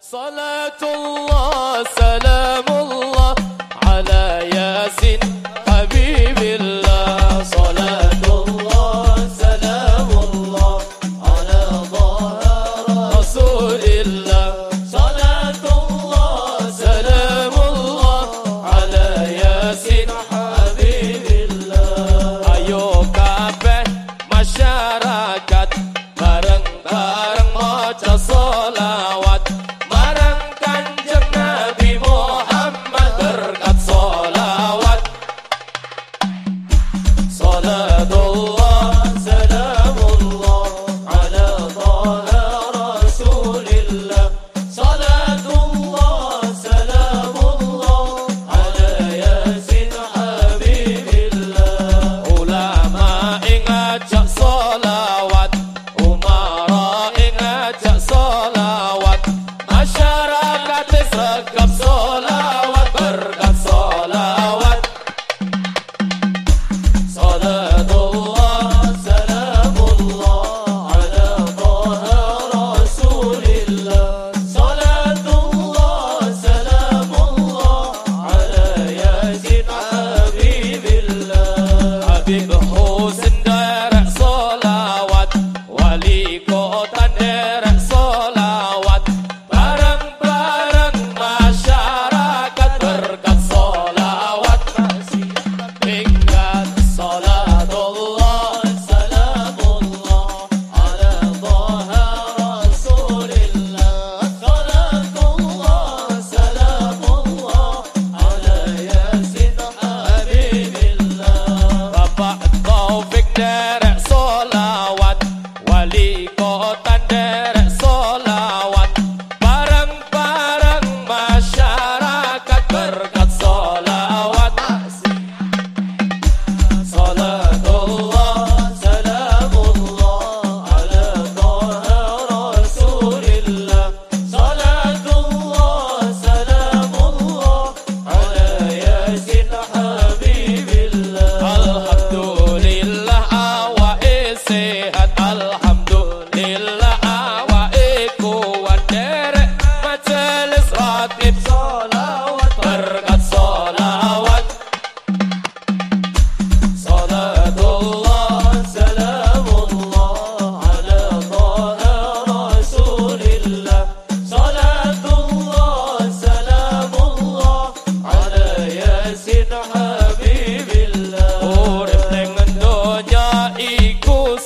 صلاة الله سلام الله على ياسين. divane dol.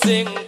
sing.